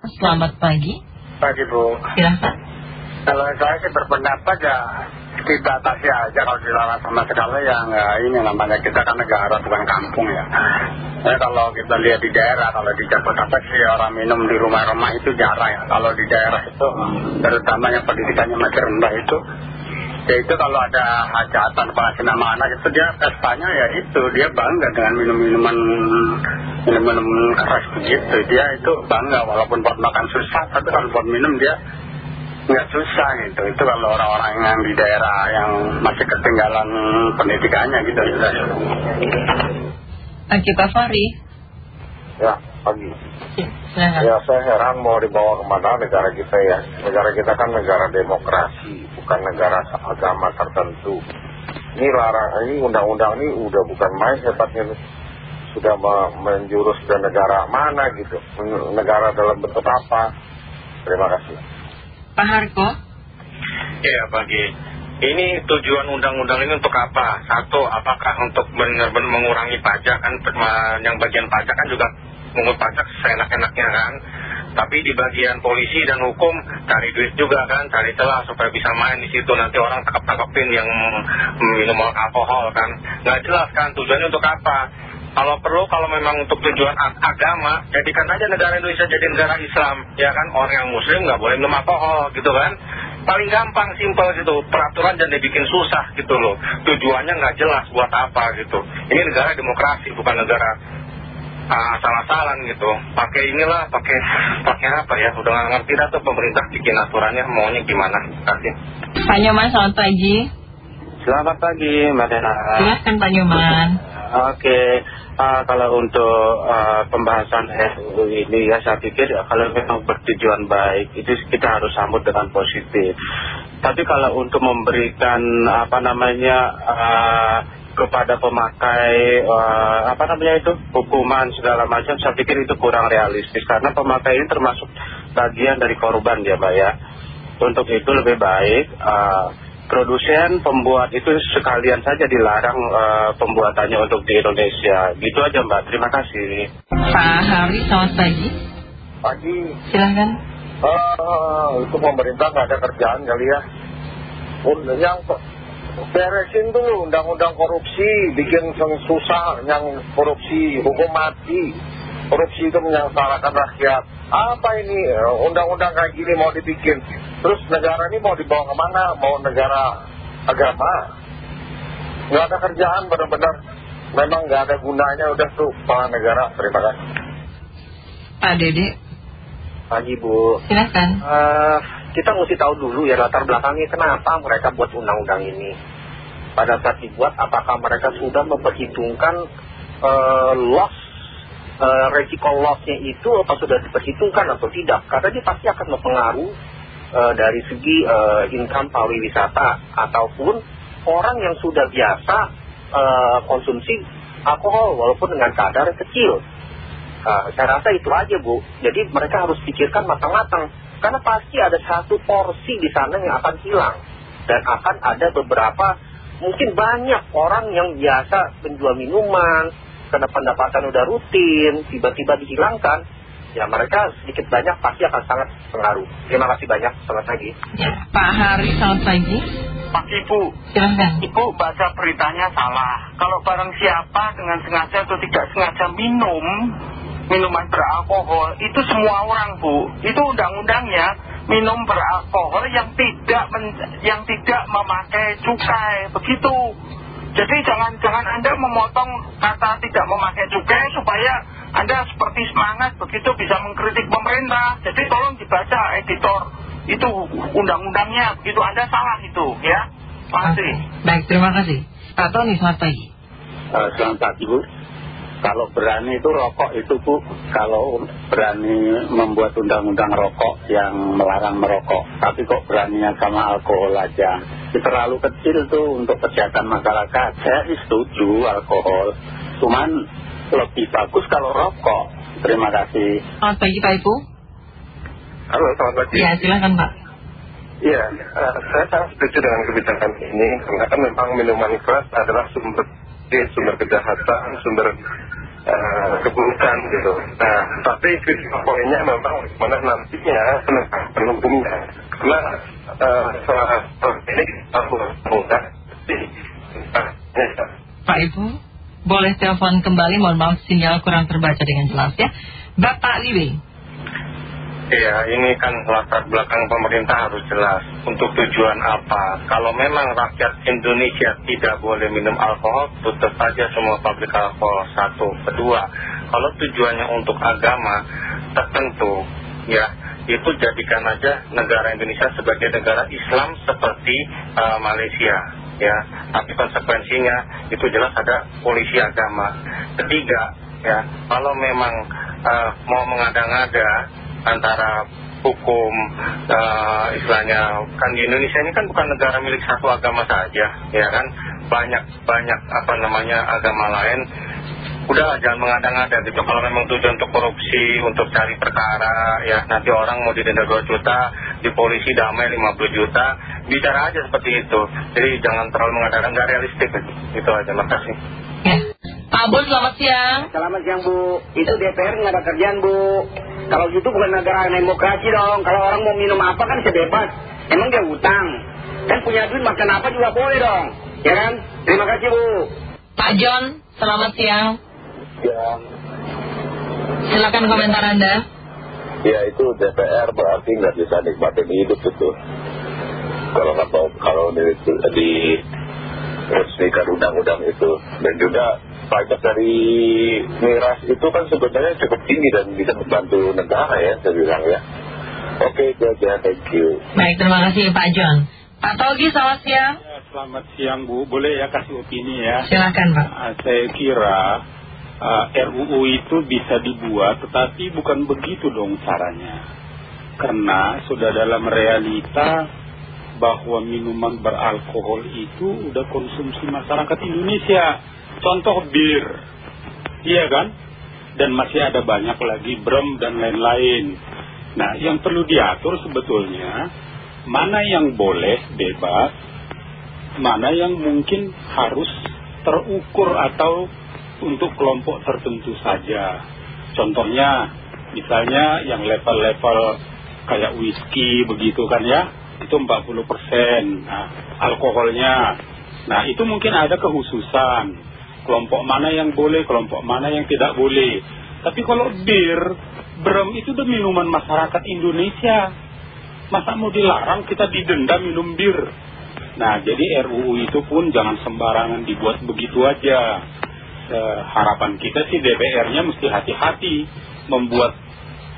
Selamat pagi. Pagi Bu. Silahkan. Kalau saya sih berpendapat ya kita atasi aja kalau dilarang sama sekali ya nggak ini namanya kita kan negara bukan kampung ya. Ya kalau kita lihat di daerah, kalau di Jabodetabek sih orang minum di rumah-rumah itu jarang ya. Kalau di daerah itu, terutama yang pendidikannya masih rendah itu, ya itu kalau ada hajatan kasih nama anak itu dia pestanya ya itu dia bangga dengan minum-minuman minum-minum keras begitu dia itu bangga walaupun buat makan susah tapi kalau buat minum dia nggak susah gitu itu kalau orang-orang yang di daerah yang masih ketinggalan pendidikannya gitu Oke Pak Fahri. Ya, pagi. Ya, silahkan. Ya, saya heran mau dibawa ke mana negara kita ya. Negara kita kan negara demokrasi, bukan negara agama tertentu. Ini larang, ini undang-undang ini udah bukan main hebatnya nih. Sudah me- menjurus ke negara mana gitu. Negara dalam bentuk apa. Terima kasih. Pak Harko. Iya pagi. Ini tujuan undang-undang ini untuk apa? Satu, apakah untuk benar-benar mengurangi pajak kan? Yang bagian pajak kan juga mengut pajak seenak-enaknya kan? Tapi di bagian polisi dan hukum cari duit juga kan, cari celah supaya bisa main di situ. Nanti orang tangkap-tangkapin yang minum alkohol kan. Nggak jelas kan tujuannya untuk apa? Kalau perlu, kalau memang untuk tujuan ag- agama, jadikan aja negara Indonesia jadi negara Islam. Ya kan, orang yang muslim nggak boleh minum alkohol gitu kan. Paling gampang, simpel gitu. Peraturan jangan dibikin susah gitu loh. Tujuannya nggak jelas buat apa gitu. Ini negara demokrasi, bukan negara ah, asal-asalan gitu. Pakai inilah, pakai pakai apa ya? Udah nggak ngerti dah tuh pemerintah bikin aturannya maunya gimana. Terima kasih. Pak Nyoman selamat pagi. Selamat pagi Mbak Dena. Silahkan Pak Nyoman. Oke, kalau untuk ah, pembahasan RUU ini ya saya pikir ya, kalau memang bertujuan baik itu kita harus sambut dengan positif. Tapi kalau untuk memberikan apa namanya ah, kepada pemakai ah, apa namanya itu hukuman segala macam, saya pikir itu kurang realistis karena pemakai ini termasuk bagian dari korban ya Mbak ya. Untuk itu lebih baik. ah, produsen pembuat itu sekalian saja dilarang eh, pembuatannya untuk di Indonesia gitu aja mbak terima kasih Pak Hari selamat pagi. Pagi. Silahkan. Ah, itu pemerintah nggak ada kerjaan kali ya. Yang beresin tuh undang-undang korupsi, bikin yang susah yang korupsi, hukum mati. Korupsi itu menyengsarakan rakyat. Apa ini eh, undang-undang kayak gini mau dibikin? Terus negara ini mau dibawa ke mana? Mau negara agama? Nggak ada kerjaan benar-benar. Memang nggak ada gunanya udah tuh kepala negara. Terima kasih. Pak Dede. Pagi Bu, Silahkan. Eh, kita mesti tahu dulu ya latar belakangnya kenapa mereka buat undang-undang ini. Pada saat dibuat, apakah mereka sudah memperhitungkan eh, loss, eh, resiko lossnya itu apa sudah diperhitungkan atau tidak? Karena dia pasti akan mempengaruhi eh, dari segi eh, income pariwisata ataupun orang yang sudah biasa eh, konsumsi alkohol walaupun dengan kadar kecil. Saya rasa itu aja Bu. Jadi mereka harus pikirkan matang-matang. Karena pasti ada satu porsi di sana yang akan hilang. Dan akan ada beberapa, mungkin banyak orang yang biasa menjual minuman, karena pendapatan udah rutin, tiba-tiba dihilangkan. Ya mereka sedikit banyak pasti akan sangat pengaruh. Terima kasih banyak. Selamat pagi. Ya, Pak Hari selamat pagi. Pagi Bu, Silahkan. Ibu baca beritanya salah. Kalau barang siapa dengan sengaja atau tidak sengaja minum minuman beralkohol, itu semua orang Bu. Itu undang-undangnya minum beralkohol yang tidak men- yang tidak memakai cukai, begitu. Jadi jangan jangan Anda memotong kata tidak memakai cukai supaya Anda seperti semangat begitu bisa mengkritik pemerintah. Jadi tolong dibaca editor itu undang-undangnya begitu Anda salah itu ya. Terima kasih. Baik, terima kasih. Pak Tony selamat pagi. Eh, selamat pagi Bu. Kalau berani itu rokok itu Bu. Kalau berani membuat undang-undang rokok yang melarang merokok. Tapi kok beraninya sama alkohol aja. Itu terlalu kecil tuh untuk kesehatan masyarakat. Saya sih setuju alkohol. Cuman lebih bagus kalau rokok. Terima kasih. Selamat pagi Pak Ibu. Halo, selamat pagi. Ya, silahkan Pak. Iya, eh, saya sangat setuju dengan kebijakan ini karena kan memang minuman keras adalah sumber eh, sumber kejahatan, sumber uh, keburukan gitu. Nah, tapi poinnya memang mana nantinya penegakan hukumnya. Karena Pak Ibu, boleh telepon kembali, mohon maaf sinyal kurang terbaca dengan jelas ya. Bapak Liwe. Iya, ini kan latar belakang pemerintah harus jelas. Untuk tujuan apa? Kalau memang rakyat Indonesia tidak boleh minum alkohol, tutup saja semua pabrik alkohol. Satu. Kedua, kalau tujuannya untuk agama tertentu, ya, itu jadikan aja negara Indonesia sebagai negara Islam seperti uh, Malaysia. Ya, tapi konsekuensinya itu jelas ada polisi agama. Ketiga, ya, kalau memang uh, mau mengada-ngada antara hukum uh, istilahnya kan di Indonesia ini kan bukan negara milik satu agama saja ya kan banyak banyak apa namanya agama lain udah jangan mengada-ngada gitu kalau memang tujuan untuk korupsi untuk cari perkara ya nanti orang mau didenda 2 juta di polisi damai 50 juta bicara aja seperti itu jadi jangan terlalu mengada-ngada nggak realistik gitu. itu aja makasih ya. Pak Bun selamat siang selamat siang Bu itu DPR nggak ada kerjaan Bu kalau gitu bukan negara demokrasi dong. Kalau orang mau minum apa kan sebebas. Emang dia utang. Kan punya duit makan apa juga boleh dong. Ya kan? Terima kasih Bu. Pak John, selamat siang. Siang. Silakan komentar Anda. Ya itu DPR berarti nggak bisa nikmatin hidup itu. Kalau nggak mau kalau di, di resmikan undang-undang itu. Dan juga pajak dari miras itu kan sebenarnya cukup tinggi dan bisa membantu negara ya saya bilang ya. Oke itu aja thank you. Baik terima kasih Pak John. Pak Togi selamat siang. Ya, selamat siang Bu. Boleh ya kasih opini ya? Silakan Pak. Uh, saya kira uh, RUU itu bisa dibuat tetapi bukan begitu dong caranya karena sudah dalam realita bahwa minuman beralkohol itu udah konsumsi masyarakat Indonesia Contoh bir, iya kan? Dan masih ada banyak lagi brem dan lain-lain. Nah, yang perlu diatur sebetulnya mana yang boleh bebas, mana yang mungkin harus terukur atau untuk kelompok tertentu saja. Contohnya, misalnya yang level-level kayak whisky begitu kan ya, itu 40% nah, alkoholnya. Nah, itu mungkin ada kehususan kelompok mana yang boleh, kelompok mana yang tidak boleh. Tapi kalau bir, brem itu udah minuman masyarakat Indonesia. Masa mau dilarang kita didenda minum bir? Nah, jadi RUU itu pun jangan sembarangan dibuat begitu aja. Eh, harapan kita sih DPR-nya mesti hati-hati membuat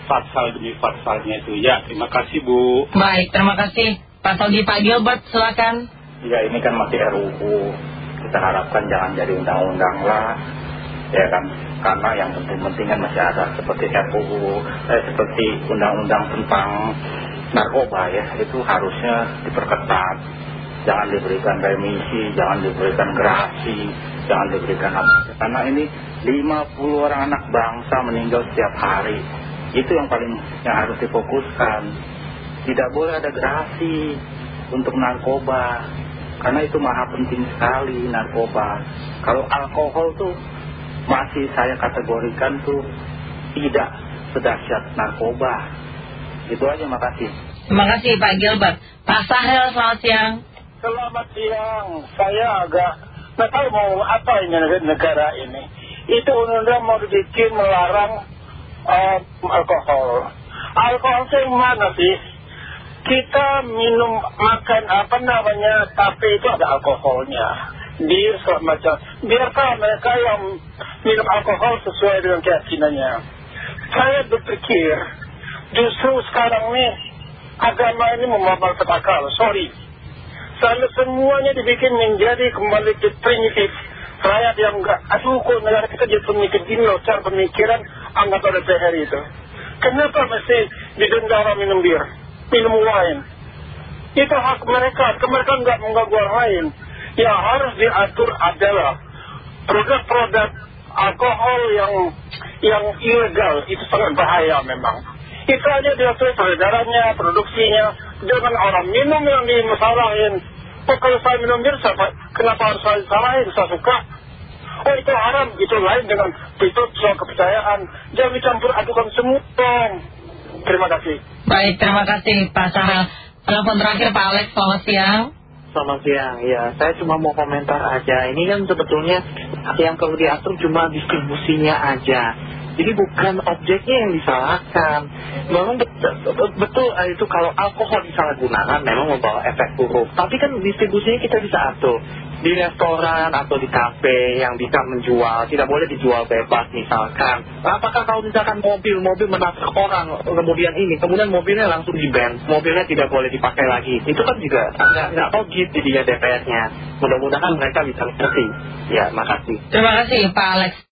pasal demi pasalnya itu. Ya, terima kasih Bu. Baik, terima kasih. Pak Togi, Pak Gilbert, silakan. Ya, ini kan masih RUU kita harapkan jangan jadi undang-undang lah ya kan karena yang penting-penting kan masih ada seperti RUU eh, seperti undang-undang tentang narkoba ya itu harusnya diperketat jangan diberikan remisi jangan diberikan gerasi jangan diberikan apa karena ini 50 orang anak bangsa meninggal setiap hari itu yang paling yang harus difokuskan tidak boleh ada gerasi untuk narkoba karena itu maha penting sekali narkoba. Kalau alkohol tuh masih saya kategorikan tuh tidak sedahsyat narkoba. Itu aja makasih. Terima kasih Pak Gilbert. Pak Sahel selamat siang. Selamat siang. Saya agak nggak tahu mau apa ini negara ini. Itu undang-undang mau dibikin melarang uh, alkohol. Alkohol itu mana sih? kita minum makan apa namanya tapi itu ada alkoholnya bir semacam biarkan mereka yang minum alkohol sesuai dengan keyakinannya saya berpikir justru sekarang ini agama ini membawa ketakal sorry selalu semuanya dibikin menjadi kembali ke primitif rakyat yang enggak aduh kok negara kita jadi pemikir gini loh cara pemikiran anggota DPR itu kenapa mesti didenda orang minum bir minum wine. Itu hak mereka, mereka nggak mengganggu orang lain. Yang harus diatur adalah produk-produk alkohol yang yang ilegal itu sangat bahaya memang. Itu aja diatur peredarannya, produksinya, dengan orang minum yang dimasalahin. Oh, kalau saya minum bir, kenapa harus saya salahin? Saya suka. oh itu haram, itu lain dengan itu soal kepercayaan. Jangan dicampur adukan semua dong. Terima kasih. Baik, terima kasih Pak Sarel. Telepon terakhir Pak Alex, selamat siang. Selamat siang, ya saya cuma mau komentar aja Ini kan sebetulnya yang perlu diatur cuma distribusinya aja Jadi bukan objeknya yang disalahkan. Memang betul, betul eh, itu kalau alkohol disalahgunakan memang membawa efek buruk. Tapi kan distribusinya kita bisa atur. Di restoran atau di kafe yang bisa menjual Tidak boleh dijual bebas misalkan. Apakah kalau misalkan mobil, mobil menabrak orang Kemudian ini, kemudian mobilnya langsung di ban Mobilnya tidak boleh dipakai lagi. Itu kan juga nggak, logis jadinya DPR-nya Mudah-mudahan mereka bisa mengerti. Ya, makasih. Terima kasih Pak Alex.